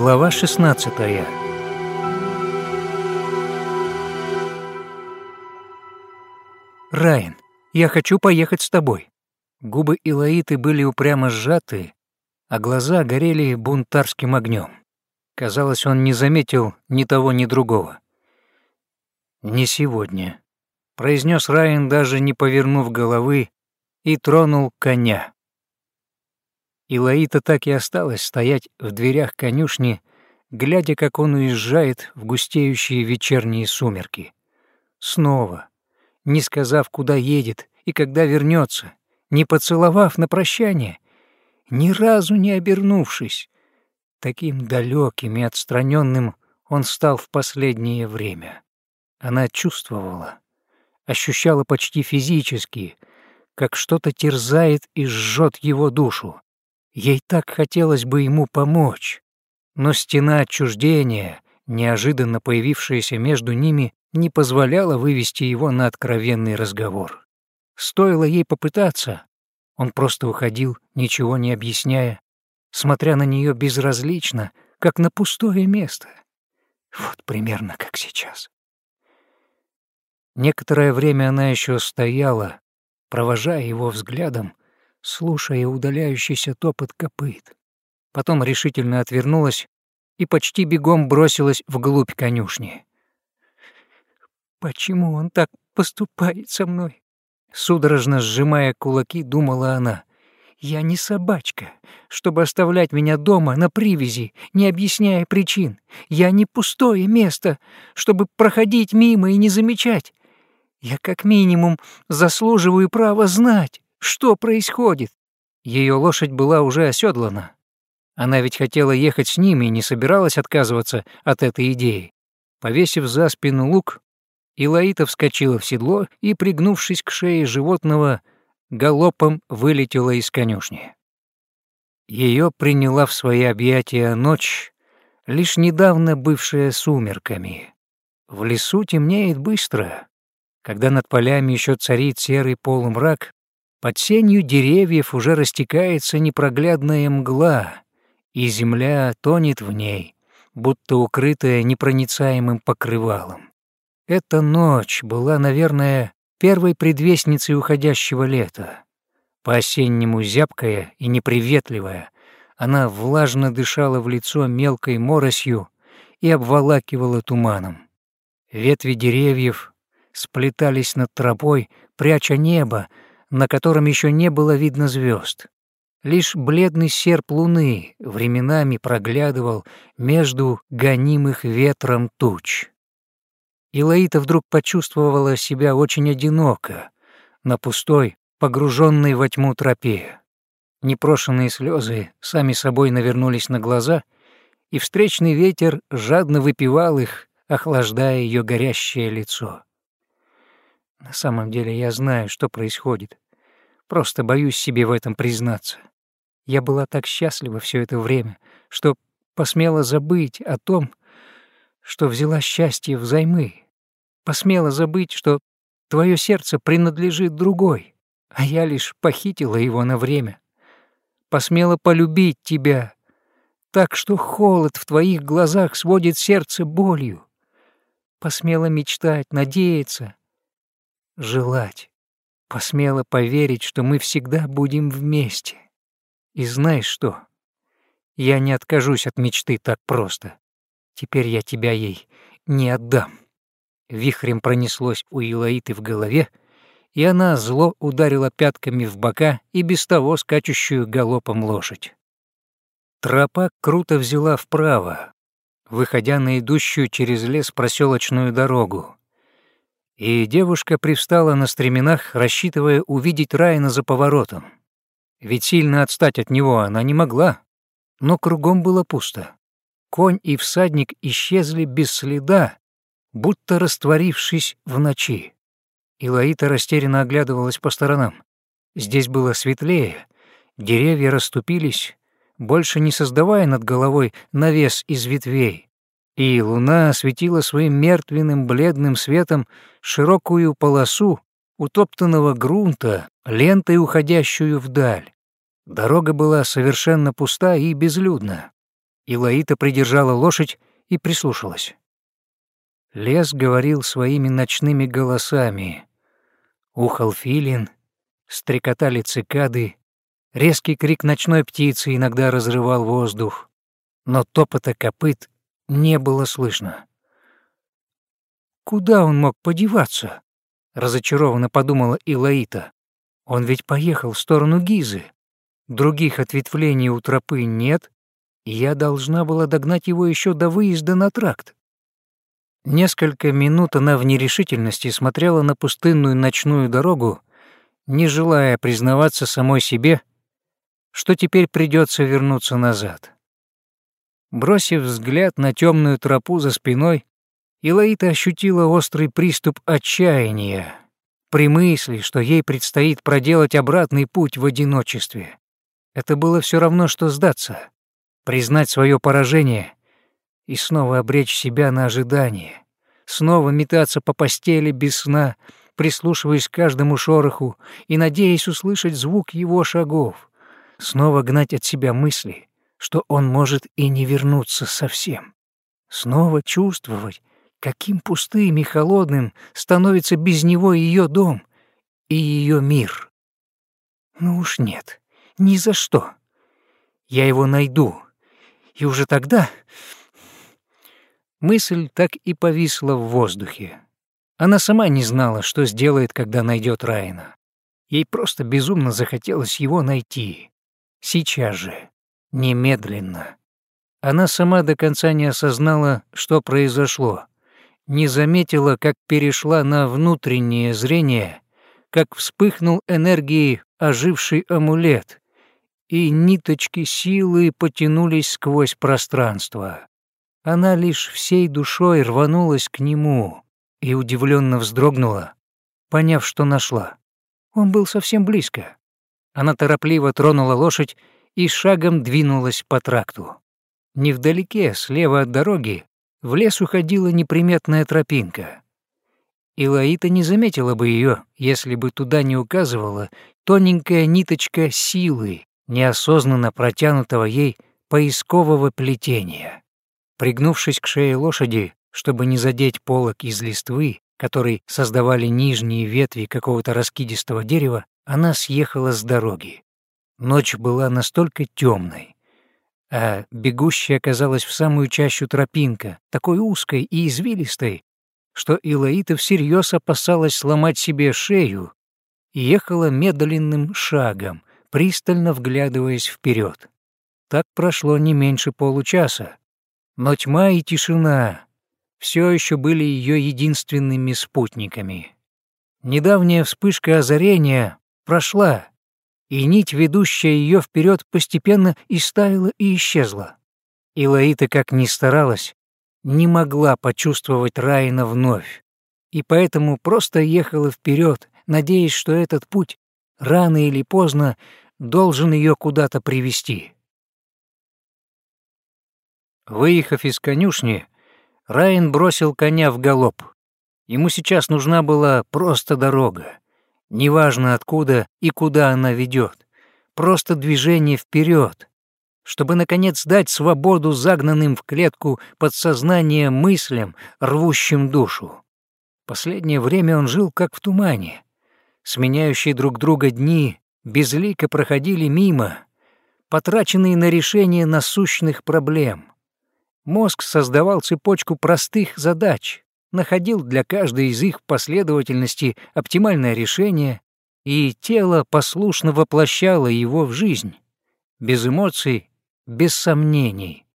Глава 16 «Райан, я хочу поехать с тобой». Губы Илаиты были упрямо сжаты, а глаза горели бунтарским огнем. Казалось, он не заметил ни того, ни другого. «Не сегодня», — произнес Райан, даже не повернув головы, и тронул коня. Илаита так и осталась стоять в дверях конюшни, глядя, как он уезжает в густеющие вечерние сумерки. Снова, не сказав, куда едет и когда вернется, не поцеловав на прощание, ни разу не обернувшись. Таким далеким и отстраненным он стал в последнее время. Она чувствовала, ощущала почти физически, как что-то терзает и жжет его душу. Ей так хотелось бы ему помочь, но стена отчуждения, неожиданно появившаяся между ними, не позволяла вывести его на откровенный разговор. Стоило ей попытаться, он просто уходил, ничего не объясняя, смотря на нее безразлично, как на пустое место. Вот примерно как сейчас. Некоторое время она еще стояла, провожая его взглядом, слушая удаляющийся топот копыт. Потом решительно отвернулась и почти бегом бросилась вглубь конюшни. «Почему он так поступает со мной?» Судорожно сжимая кулаки, думала она. «Я не собачка, чтобы оставлять меня дома на привязи, не объясняя причин. Я не пустое место, чтобы проходить мимо и не замечать. Я как минимум заслуживаю права знать, что происходит. Ее лошадь была уже оседлана. Она ведь хотела ехать с ними и не собиралась отказываться от этой идеи. Повесив за спину лук, Илаита вскочила в седло и, пригнувшись к шее животного, галопом вылетела из конюшни. Ее приняла в свои объятия ночь, лишь недавно бывшая сумерками. В лесу темнеет быстро. Когда над полями еще царит серый полумрак, под сенью деревьев уже растекается непроглядная мгла, и земля тонет в ней, будто укрытая непроницаемым покрывалом. Эта ночь была, наверное, первой предвестницей уходящего лета. По-осеннему зябкая и неприветливая, она влажно дышала в лицо мелкой моросью и обволакивала туманом. Ветви деревьев сплетались над тропой, пряча небо, на котором еще не было видно звезд. Лишь бледный серп луны временами проглядывал между гонимых ветром туч. Илаита вдруг почувствовала себя очень одиноко на пустой, погруженной во тьму тропе. Непрошенные слезы сами собой навернулись на глаза, и встречный ветер жадно выпивал их, охлаждая ее горящее лицо. На самом деле я знаю, что происходит. Просто боюсь себе в этом признаться. Я была так счастлива все это время, что посмела забыть о том, что взяла счастье взаймы. Посмела забыть, что твое сердце принадлежит другой, а я лишь похитила его на время. Посмела полюбить тебя, так что холод в твоих глазах сводит сердце болью. Посмела мечтать, надеяться, желать. Посмела поверить, что мы всегда будем вместе. И знаешь что? Я не откажусь от мечты так просто. Теперь я тебя ей не отдам. Вихрем пронеслось у Илаиты в голове, и она зло ударила пятками в бока и без того скачущую галопом лошадь. Тропа круто взяла вправо, выходя на идущую через лес проселочную дорогу и девушка привстала на стременах, рассчитывая увидеть Райана за поворотом. Ведь сильно отстать от него она не могла, но кругом было пусто. Конь и всадник исчезли без следа, будто растворившись в ночи. Илаита растерянно оглядывалась по сторонам. Здесь было светлее, деревья расступились, больше не создавая над головой навес из ветвей, и луна осветила своим мертвенным бледным светом широкую полосу утоптанного грунта, лентой уходящую вдаль. Дорога была совершенно пуста и безлюдна. Илаита придержала лошадь и прислушалась. Лес говорил своими ночными голосами. Ухал филин, стрекотали цикады, резкий крик ночной птицы иногда разрывал воздух, но топота копыт не было слышно. Куда он мог подеваться? Разочарованно подумала Илаита. Он ведь поехал в сторону Гизы. Других ответвлений у тропы нет, и я должна была догнать его еще до выезда на тракт. Несколько минут она в нерешительности смотрела на пустынную ночную дорогу, не желая признаваться самой себе, что теперь придется вернуться назад. Бросив взгляд на темную тропу за спиной, Илаита ощутила острый приступ отчаяния при мысли, что ей предстоит проделать обратный путь в одиночестве. Это было все равно, что сдаться, признать свое поражение и снова обречь себя на ожидание, снова метаться по постели без сна, прислушиваясь к каждому шороху и надеясь услышать звук его шагов, снова гнать от себя мысли, что он может и не вернуться совсем, снова чувствовать, каким пустым и холодным становится без него ее дом и ее мир. Ну уж нет, ни за что. Я его найду, и уже тогда... Мысль так и повисла в воздухе. Она сама не знала, что сделает, когда найдет Райана. Ей просто безумно захотелось его найти. Сейчас же, немедленно. Она сама до конца не осознала, что произошло, не заметила, как перешла на внутреннее зрение, как вспыхнул энергией оживший амулет, и ниточки силы потянулись сквозь пространство. Она лишь всей душой рванулась к нему и удивленно вздрогнула, поняв, что нашла. Он был совсем близко. Она торопливо тронула лошадь и шагом двинулась по тракту. Невдалеке, слева от дороги, в лес уходила неприметная тропинка. Илаита не заметила бы ее, если бы туда не указывала тоненькая ниточка силы, неосознанно протянутого ей поискового плетения. Пригнувшись к шее лошади, чтобы не задеть полок из листвы, который создавали нижние ветви какого-то раскидистого дерева, она съехала с дороги. Ночь была настолько темной, а бегущая оказалась в самую чащу тропинка, такой узкой и извилистой, что Илаита всерьез опасалась сломать себе шею и ехала медленным шагом, пристально вглядываясь вперед. Так прошло не меньше получаса, но тьма и тишина все еще были ее единственными спутниками. Недавняя вспышка озарения прошла, и нить, ведущая ее вперед, постепенно истаяла и исчезла. И Лаита, как ни старалась, не могла почувствовать Райна вновь, и поэтому просто ехала вперед, надеясь, что этот путь рано или поздно должен ее куда-то привести. Выехав из конюшни, Райан бросил коня в галоп. Ему сейчас нужна была просто дорога. Неважно откуда и куда она ведет, просто движение вперед, чтобы, наконец, дать свободу загнанным в клетку подсознание мыслям, рвущим душу. Последнее время он жил как в тумане. Сменяющие друг друга дни безлико проходили мимо, потраченные на решение насущных проблем. Мозг создавал цепочку простых задач, находил для каждой из их последовательности оптимальное решение, и тело послушно воплощало его в жизнь. Без эмоций, без сомнений.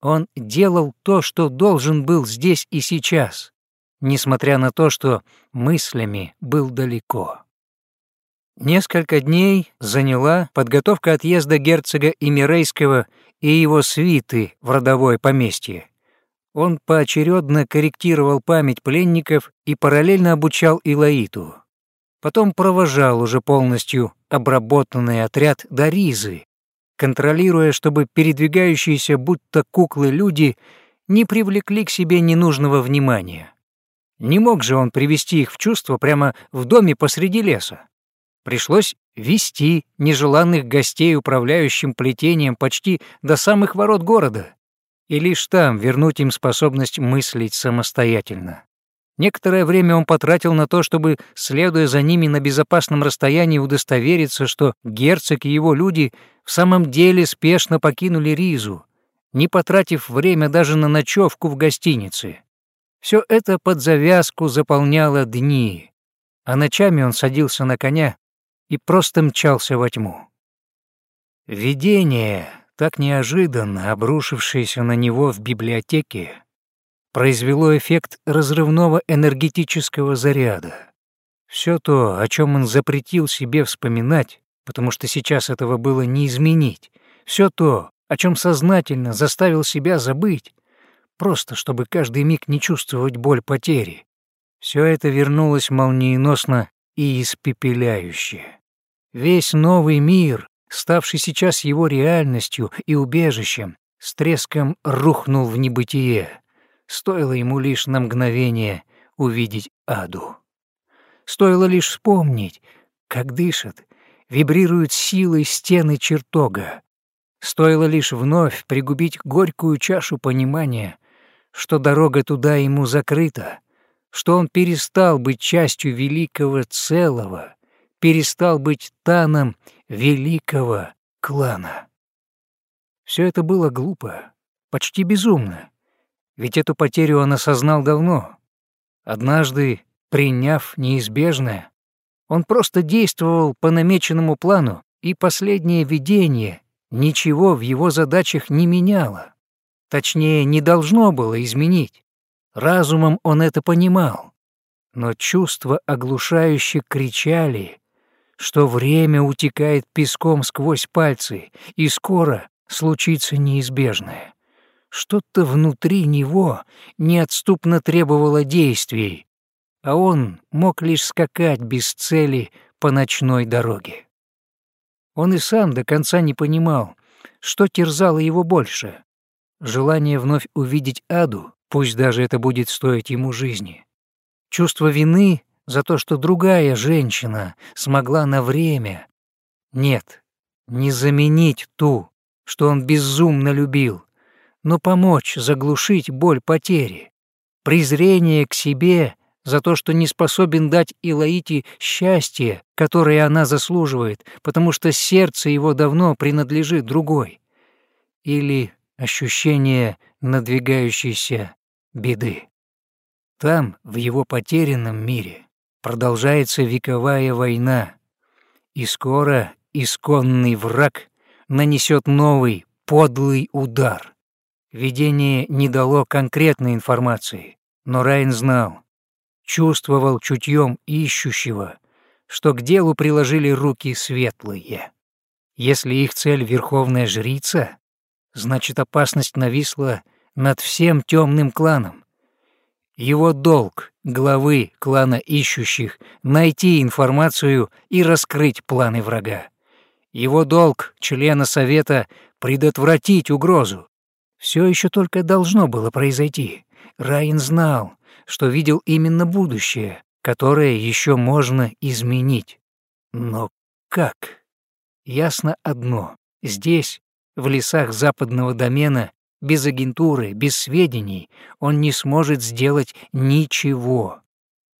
Он делал то, что должен был здесь и сейчас, несмотря на то, что мыслями был далеко. Несколько дней заняла подготовка отъезда герцога Имирейского и его свиты в родовое поместье. Он поочередно корректировал память пленников и параллельно обучал Илаиту. Потом провожал уже полностью обработанный отряд до Ризы, контролируя, чтобы передвигающиеся будто куклы люди не привлекли к себе ненужного внимания. Не мог же он привести их в чувство прямо в доме посреди леса. Пришлось вести нежеланных гостей управляющим плетением почти до самых ворот города, и лишь там вернуть им способность мыслить самостоятельно. Некоторое время он потратил на то, чтобы, следуя за ними на безопасном расстоянии, удостовериться, что герцог и его люди в самом деле спешно покинули Ризу, не потратив время даже на ночевку в гостинице. Все это под завязку заполняло дни, а ночами он садился на коня и просто мчался во тьму. Видение, так неожиданно обрушившееся на него в библиотеке, произвело эффект разрывного энергетического заряда. Все то, о чем он запретил себе вспоминать, потому что сейчас этого было не изменить, все то, о чем сознательно заставил себя забыть, просто чтобы каждый миг не чувствовать боль потери, все это вернулось молниеносно и испепеляюще. Весь новый мир, ставший сейчас его реальностью и убежищем, с треском рухнул в небытие. Стоило ему лишь на мгновение увидеть аду. Стоило лишь вспомнить, как дышат, вибрируют силой стены чертога. Стоило лишь вновь пригубить горькую чашу понимания, что дорога туда ему закрыта, что он перестал быть частью великого целого, перестал быть таном великого клана. Все это было глупо, почти безумно. Ведь эту потерю он осознал давно. Однажды, приняв неизбежное, он просто действовал по намеченному плану, и последнее видение ничего в его задачах не меняло. Точнее, не должно было изменить. Разумом он это понимал. Но чувства оглушающе кричали, что время утекает песком сквозь пальцы, и скоро случится неизбежное. Что-то внутри него неотступно требовало действий, а он мог лишь скакать без цели по ночной дороге. Он и сам до конца не понимал, что терзало его больше — желание вновь увидеть Аду, пусть даже это будет стоить ему жизни, чувство вины за то, что другая женщина смогла на время, нет, не заменить ту, что он безумно любил, но помочь заглушить боль потери, презрение к себе за то, что не способен дать Илаите счастье, которое она заслуживает, потому что сердце его давно принадлежит другой, или ощущение надвигающейся беды. Там, в его потерянном мире, продолжается вековая война, и скоро исконный враг нанесет новый подлый удар. Видение не дало конкретной информации, но Райн знал, чувствовал чутьем ищущего, что к делу приложили руки светлые. Если их цель — верховная жрица, значит опасность нависла над всем темным кланом. Его долг, главы клана ищущих, найти информацию и раскрыть планы врага. Его долг, члена совета, предотвратить угрозу. Все еще только должно было произойти. Райан знал, что видел именно будущее, которое еще можно изменить. Но как? Ясно одно. Здесь, в лесах западного домена, без агентуры, без сведений, он не сможет сделать ничего.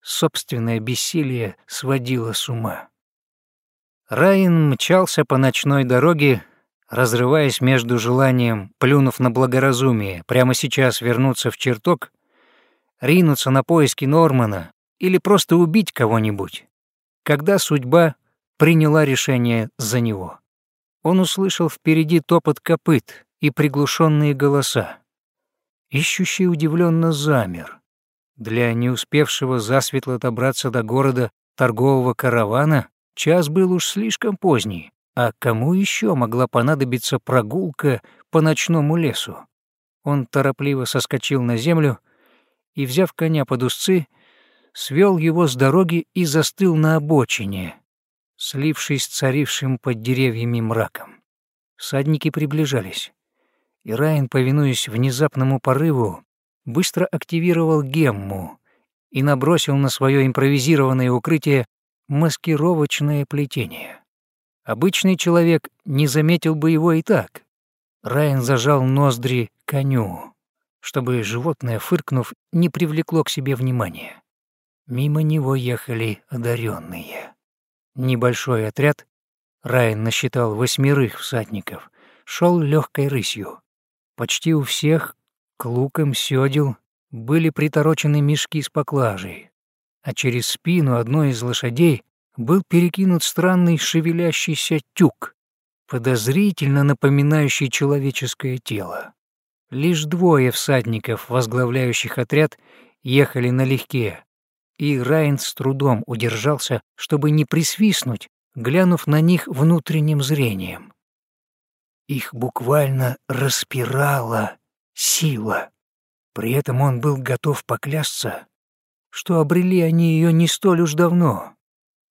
Собственное бессилие сводило с ума. Райан мчался по ночной дороге, разрываясь между желанием, плюнув на благоразумие, прямо сейчас вернуться в чертог, ринуться на поиски Нормана или просто убить кого-нибудь, когда судьба приняла решение за него. Он услышал впереди топот копыт и приглушенные голоса. Ищущий удивленно замер. Для не успевшего засветло добраться до города торгового каравана час был уж слишком поздний, а кому еще могла понадобиться прогулка по ночному лесу? Он торопливо соскочил на землю и, взяв коня под узцы, свел его с дороги и застыл на обочине, слившись с царившим под деревьями мраком. Всадники приближались, и Райан, повинуясь внезапному порыву, быстро активировал гемму и набросил на свое импровизированное укрытие маскировочное плетение. Обычный человек не заметил бы его и так. Райан зажал ноздри коню, чтобы животное, фыркнув, не привлекло к себе внимания. Мимо него ехали одаренные. Небольшой отряд, Райан насчитал восьмерых всадников, шел легкой рысью. Почти у всех к лукам сёдел были приторочены мешки с поклажей, а через спину одной из лошадей был перекинут странный шевелящийся тюк, подозрительно напоминающий человеческое тело. Лишь двое всадников, возглавляющих отряд, ехали налегке, и Райн с трудом удержался, чтобы не присвистнуть, глянув на них внутренним зрением. Их буквально распирала сила. При этом он был готов поклясться, что обрели они ее не столь уж давно,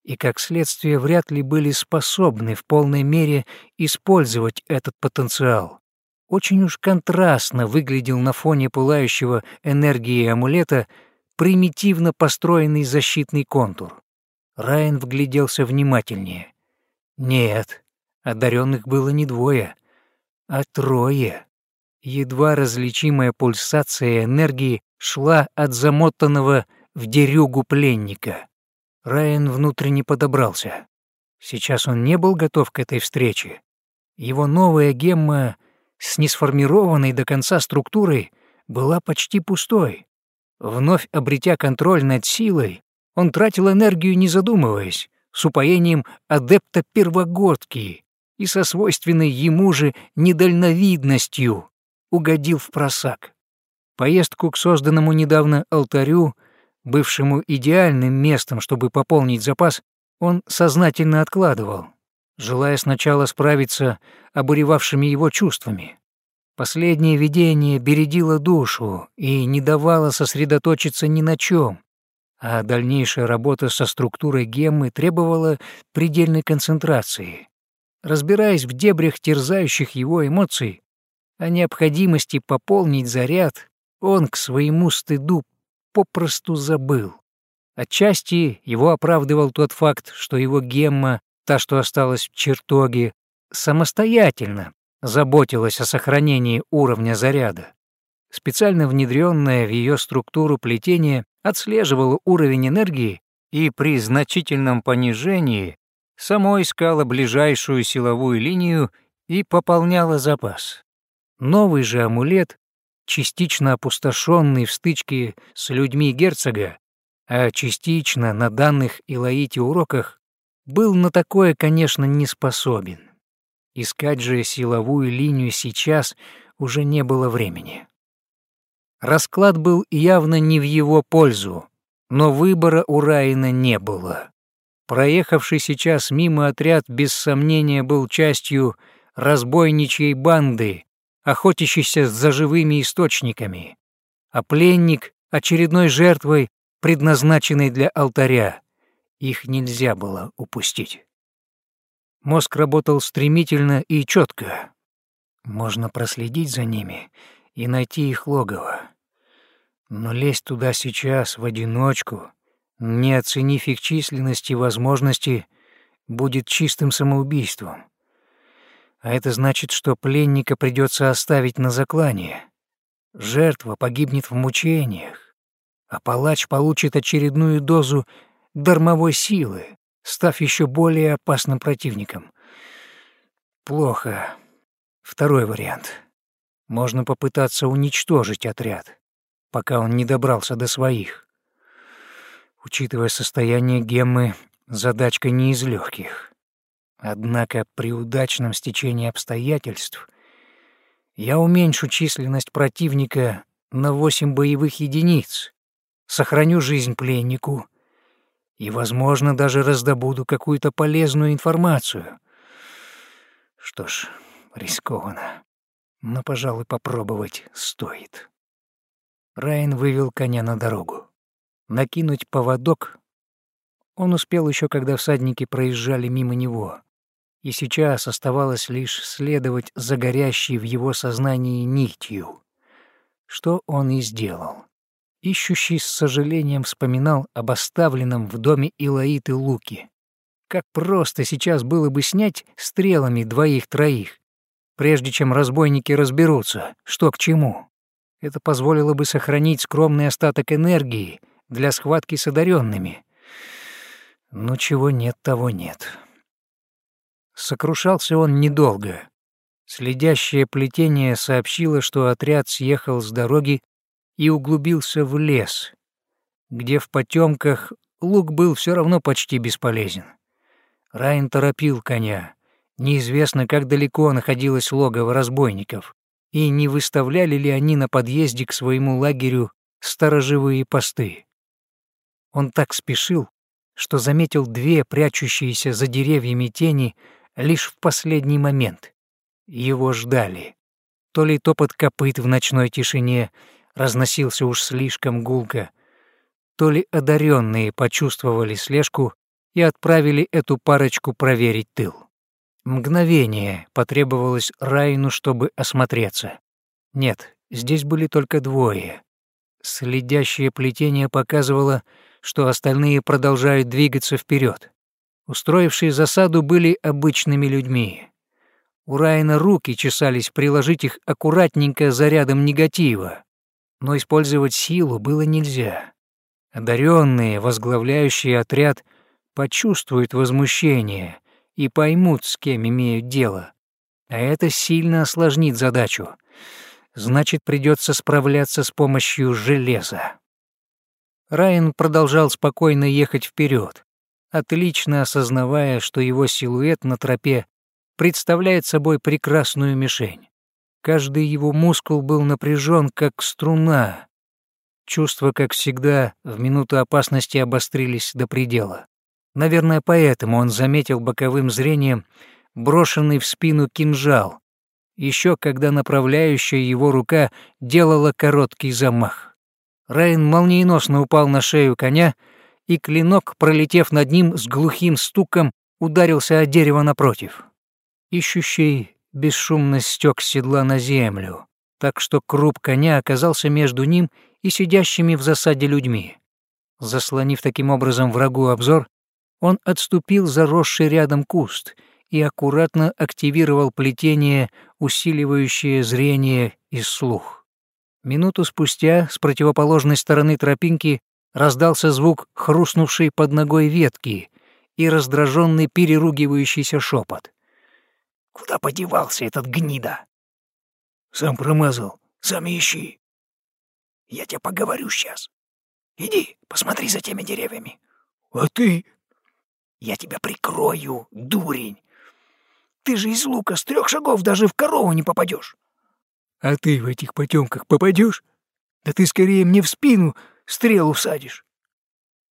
и как следствие вряд ли были способны в полной мере использовать этот потенциал. Очень уж контрастно выглядел на фоне пылающего энергии амулета примитивно построенный защитный контур. Райан вгляделся внимательнее. Нет, одаренных было не двое, а трое. Едва различимая пульсация энергии шла от замотанного в дерюгу пленника. Райан внутренне подобрался. Сейчас он не был готов к этой встрече. Его новая гемма с несформированной до конца структурой была почти пустой. Вновь обретя контроль над силой, он тратил энергию, не задумываясь, с упоением адепта первогодки и со свойственной ему же недальновидностью угодил в просак. Поездку к созданному недавно алтарю, бывшему идеальным местом, чтобы пополнить запас, он сознательно откладывал, желая сначала справиться обуревавшими его чувствами. Последнее видение бередило душу и не давало сосредоточиться ни на чем, а дальнейшая работа со структурой геммы требовала предельной концентрации. Разбираясь в дебрях терзающих его эмоций, о необходимости пополнить заряд, он к своему стыду попросту забыл. Отчасти его оправдывал тот факт, что его гемма, та, что осталась в чертоге, самостоятельно заботилась о сохранении уровня заряда. Специально внедренное в ее структуру плетение отслеживало уровень энергии и при значительном понижении само искало ближайшую силовую линию и пополняло запас. Новый же амулет, частично опустошенный в стычке с людьми герцога, а частично на данных Илаите уроках, был на такое, конечно, не способен. Искать же силовую линию сейчас уже не было времени. Расклад был явно не в его пользу, но выбора у Райна не было. Проехавший сейчас мимо отряд без сомнения был частью разбойничьей банды, охотящейся за живыми источниками, а пленник — очередной жертвой, предназначенной для алтаря. Их нельзя было упустить. Мозг работал стремительно и четко. Можно проследить за ними и найти их логово. Но лезть туда сейчас в одиночку, не оценив их численность и возможности, будет чистым самоубийством. А это значит, что пленника придется оставить на заклание. Жертва погибнет в мучениях, а палач получит очередную дозу дармовой силы, став еще более опасным противником. Плохо. Второй вариант. Можно попытаться уничтожить отряд, пока он не добрался до своих. Учитывая состояние Геммы, задачка не из легких. Однако при удачном стечении обстоятельств я уменьшу численность противника на восемь боевых единиц, сохраню жизнь пленнику и, возможно, даже раздобуду какую-то полезную информацию. Что ж, рискованно, но, пожалуй, попробовать стоит. Райан вывел коня на дорогу. Накинуть поводок он успел еще, когда всадники проезжали мимо него, и сейчас оставалось лишь следовать за горящей в его сознании нитью, что он и сделал. Ищущий с сожалением вспоминал об оставленном в доме Илаиты луке. Как просто сейчас было бы снять стрелами двоих-троих, прежде чем разбойники разберутся, что к чему. Это позволило бы сохранить скромный остаток энергии для схватки с одаренными. Но чего нет, того нет. Сокрушался он недолго. Следящее плетение сообщило, что отряд съехал с дороги и углубился в лес, где в потемках лук был все равно почти бесполезен. Райн торопил коня. Неизвестно, как далеко находилось логово разбойников, и не выставляли ли они на подъезде к своему лагерю сторожевые посты. Он так спешил, что заметил две прячущиеся за деревьями тени лишь в последний момент. Его ждали. То ли топот копыт в ночной тишине разносился уж слишком гулко, то ли одаренные почувствовали слежку и отправили эту парочку проверить тыл. Мгновение потребовалось Райну, чтобы осмотреться. Нет, здесь были только двое. Следящее плетение показывало, что остальные продолжают двигаться вперед. Устроившие засаду были обычными людьми. У Райна руки чесались приложить их аккуратненько зарядом негатива, но использовать силу было нельзя. Одаренные, возглавляющие отряд, почувствуют возмущение и поймут, с кем имеют дело. А это сильно осложнит задачу. Значит, придется справляться с помощью железа. Райан продолжал спокойно ехать вперед, отлично осознавая, что его силуэт на тропе представляет собой прекрасную мишень. Каждый его мускул был напряжен, как струна. Чувства, как всегда, в минуту опасности обострились до предела. Наверное, поэтому он заметил боковым зрением брошенный в спину кинжал, еще когда направляющая его рука делала короткий замах. Райан молниеносно упал на шею коня, и клинок, пролетев над ним с глухим стуком, ударился о дерево напротив. Ищущий бесшумно стек седла на землю, так что круп коня оказался между ним и сидящими в засаде людьми. Заслонив таким образом врагу обзор, он отступил заросший рядом куст и аккуратно активировал плетение, усиливающее зрение и слух. Минуту спустя с противоположной стороны тропинки раздался звук хрустнувшей под ногой ветки и раздраженный переругивающийся шепот. «Куда подевался этот гнида?» «Сам промазал, сам ищи. Я тебе поговорю сейчас. Иди, посмотри за теми деревьями». «А ты?» Я тебя прикрою, дурень. Ты же из лука с трех шагов даже в корову не попадешь. А ты в этих потемках попадешь? Да ты скорее мне в спину стрелу всадишь.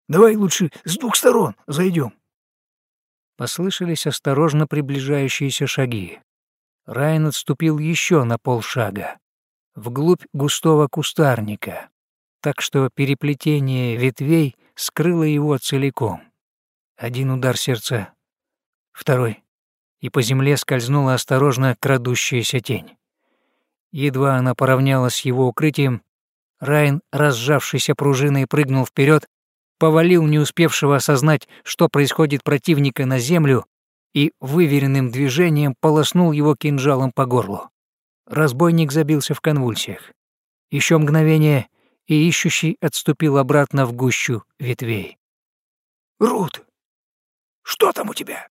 Давай лучше с двух сторон зайдем. Послышались осторожно приближающиеся шаги. Райан отступил еще на полшага, вглубь густого кустарника, так что переплетение ветвей скрыло его целиком. Один удар сердца, второй, и по земле скользнула осторожно крадущаяся тень. Едва она поравнялась с его укрытием, Райн, разжавшийся пружиной, прыгнул вперед, повалил не успевшего осознать, что происходит противника на землю, и выверенным движением полоснул его кинжалом по горлу. Разбойник забился в конвульсиях. Еще мгновение, и ищущий отступил обратно в гущу ветвей. «Рут!» Что там у тебя?»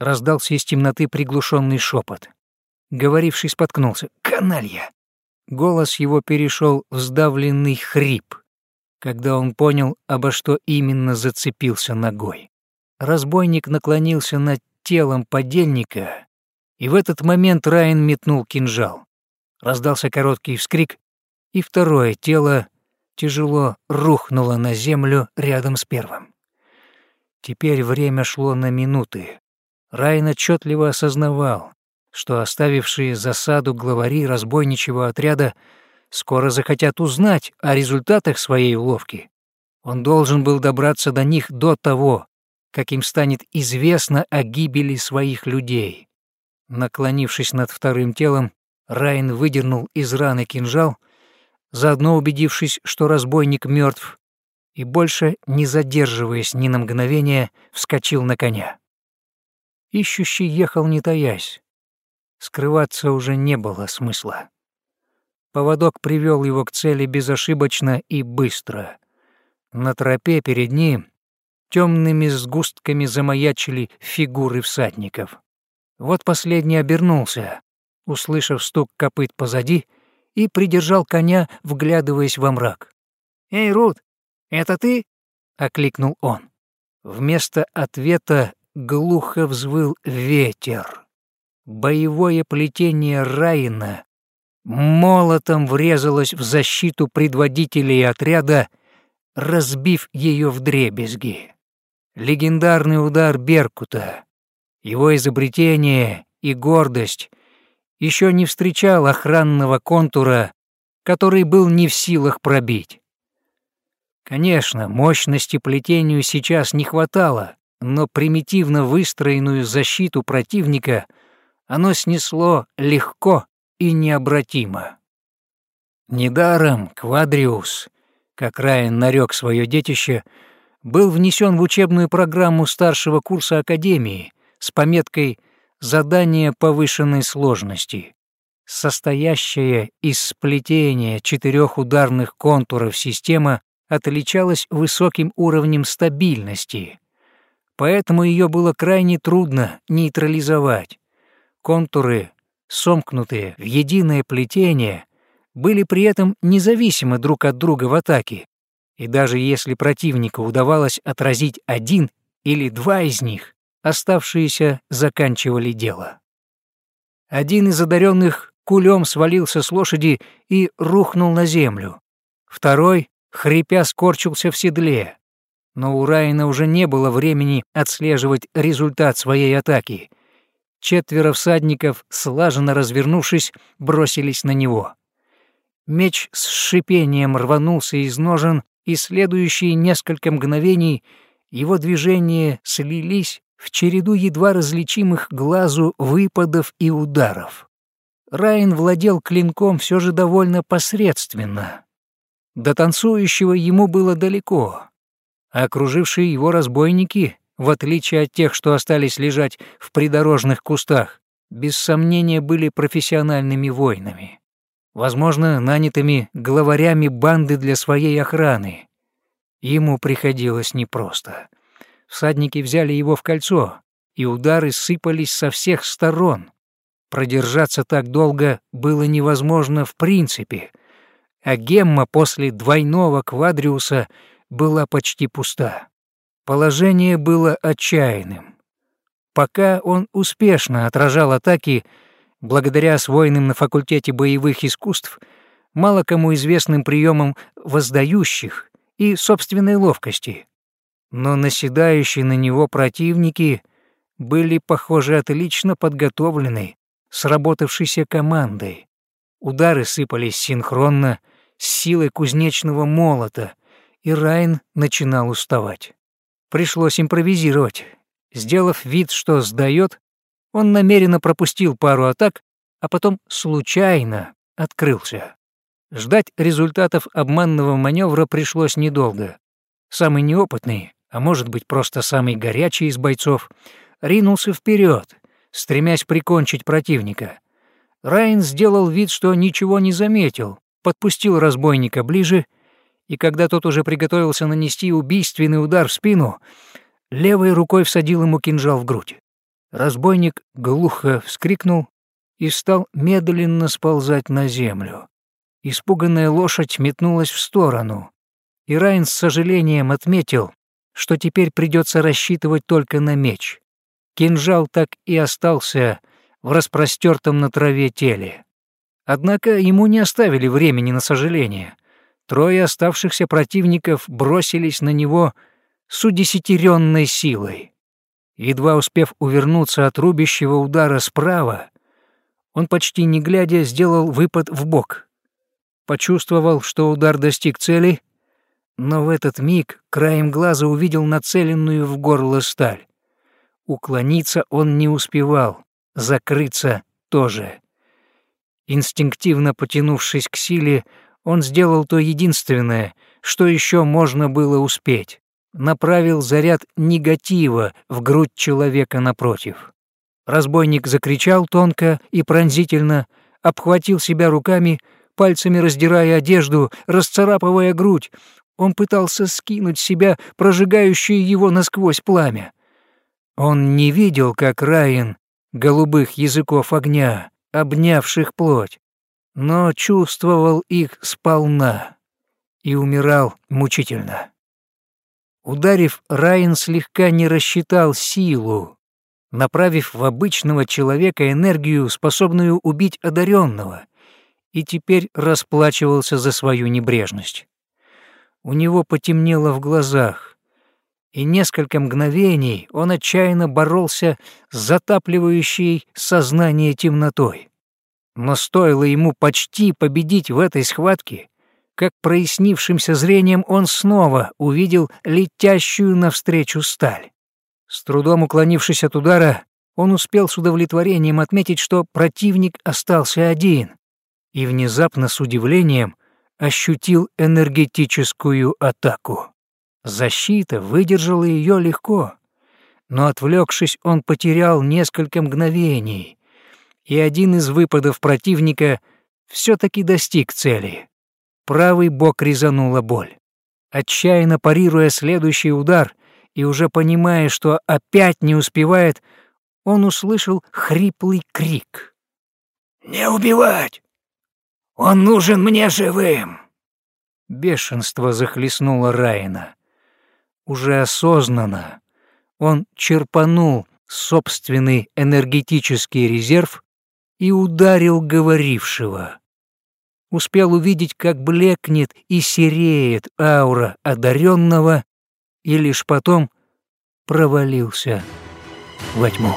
Раздался из темноты приглушенный шепот. Говоривший споткнулся. «Каналья!» Голос его перешел в сдавленный хрип, когда он понял, обо что именно зацепился ногой. Разбойник наклонился над телом подельника, и в этот момент Райан метнул кинжал. Раздался короткий вскрик, и второе тело тяжело рухнуло на землю рядом с первым. Теперь время шло на минуты. Райан отчетливо осознавал, что оставившие засаду главари разбойничьего отряда скоро захотят узнать о результатах своей уловки. Он должен был добраться до них до того, как им станет известно о гибели своих людей. Наклонившись над вторым телом, Райан выдернул из раны кинжал, заодно убедившись, что разбойник мертв, и больше, не задерживаясь ни на мгновение, вскочил на коня. Ищущий ехал не таясь. Скрываться уже не было смысла. Поводок привел его к цели безошибочно и быстро. На тропе перед ним темными сгустками замаячили фигуры всадников. Вот последний обернулся, услышав стук копыт позади, и придержал коня, вглядываясь во мрак. «Эй, Рут, это ты?» — окликнул он. Вместо ответа глухо взвыл ветер. Боевое плетение Раина молотом врезалось в защиту предводителей отряда, разбив ее в дребезги. Легендарный удар Беркута, его изобретение и гордость еще не встречал охранного контура, который был не в силах пробить. Конечно, мощности плетению сейчас не хватало, но примитивно выстроенную защиту противника оно снесло легко и необратимо. Недаром Квадриус, как Райан нарек свое детище, был внесен в учебную программу старшего курса Академии с пометкой «Задание повышенной сложности», состоящая из сплетения четырех ударных контуров система отличалась высоким уровнем стабильности, поэтому ее было крайне трудно нейтрализовать. Контуры, сомкнутые в единое плетение, были при этом независимы друг от друга в атаке, и даже если противнику удавалось отразить один или два из них, оставшиеся заканчивали дело. Один из одаренных кулем свалился с лошади и рухнул на землю. Второй, хрипя, скорчился в седле. Но у Райана уже не было времени отслеживать результат своей атаки. Четверо всадников, слаженно развернувшись, бросились на него. Меч с шипением рванулся из ножен, и следующие несколько мгновений его движения слились в череду едва различимых глазу выпадов и ударов. Райан владел клинком все же довольно посредственно. До танцующего ему было далеко, а окружившие его разбойники, в отличие от тех, что остались лежать в придорожных кустах, без сомнения были профессиональными воинами возможно, нанятыми главарями банды для своей охраны. Ему приходилось непросто. Всадники взяли его в кольцо, и удары сыпались со всех сторон. Продержаться так долго было невозможно в принципе, а гемма после двойного квадриуса была почти пуста. Положение было отчаянным. Пока он успешно отражал атаки, благодаря освоенным на факультете боевых искусств, мало кому известным приемам воздающих и собственной ловкости. Но наседающие на него противники были, похоже, отлично подготовлены, сработавшейся командой. Удары сыпались синхронно, с силой кузнечного молота, и Райн начинал уставать. Пришлось импровизировать. Сделав вид, что сдает, он намеренно пропустил пару атак, а потом случайно открылся. Ждать результатов обманного маневра пришлось недолго. Самый неопытный, а может быть просто самый горячий из бойцов, ринулся вперед, стремясь прикончить противника. Райн сделал вид, что ничего не заметил, подпустил разбойника ближе, и когда тот уже приготовился нанести убийственный удар в спину, левой рукой всадил ему кинжал в грудь. Разбойник глухо вскрикнул и стал медленно сползать на землю. Испуганная лошадь метнулась в сторону, и Райн с сожалением отметил, что теперь придется рассчитывать только на меч. Кинжал так и остался в распростертом на траве теле. Однако ему не оставили времени на сожаление. Трое оставшихся противников бросились на него с удесятеренной силой. Едва успев увернуться от рубящего удара справа, он почти не глядя сделал выпад в бок. Почувствовал, что удар достиг цели, но в этот миг краем глаза увидел нацеленную в горло сталь. Уклониться он не успевал, закрыться тоже. Инстинктивно потянувшись к силе, он сделал то единственное, что еще можно было успеть направил заряд негатива в грудь человека напротив. Разбойник закричал тонко и пронзительно, обхватил себя руками, пальцами раздирая одежду, расцарапывая грудь. Он пытался скинуть себя прожигающее его насквозь пламя. Он не видел, как Райан голубых языков огня, обнявших плоть, но чувствовал их сполна и умирал мучительно. Ударив, Райан слегка не рассчитал силу, направив в обычного человека энергию, способную убить одаренного, и теперь расплачивался за свою небрежность. У него потемнело в глазах, и несколько мгновений он отчаянно боролся с затапливающей сознание темнотой. Но стоило ему почти победить в этой схватке, как прояснившимся зрением он снова увидел летящую навстречу сталь. С трудом уклонившись от удара, он успел с удовлетворением отметить, что противник остался один, и внезапно с удивлением ощутил энергетическую атаку. Защита выдержала ее легко, но отвлекшись, он потерял несколько мгновений, и один из выпадов противника все-таки достиг цели. Правый бок резанула боль. Отчаянно парируя следующий удар и уже понимая, что опять не успевает, он услышал хриплый крик. «Не убивать! Он нужен мне живым!» Бешенство захлестнуло Райна. Уже осознанно он черпанул собственный энергетический резерв и ударил говорившего. Успел увидеть, как блекнет и сереет аура одаренного, и лишь потом провалился во тьму.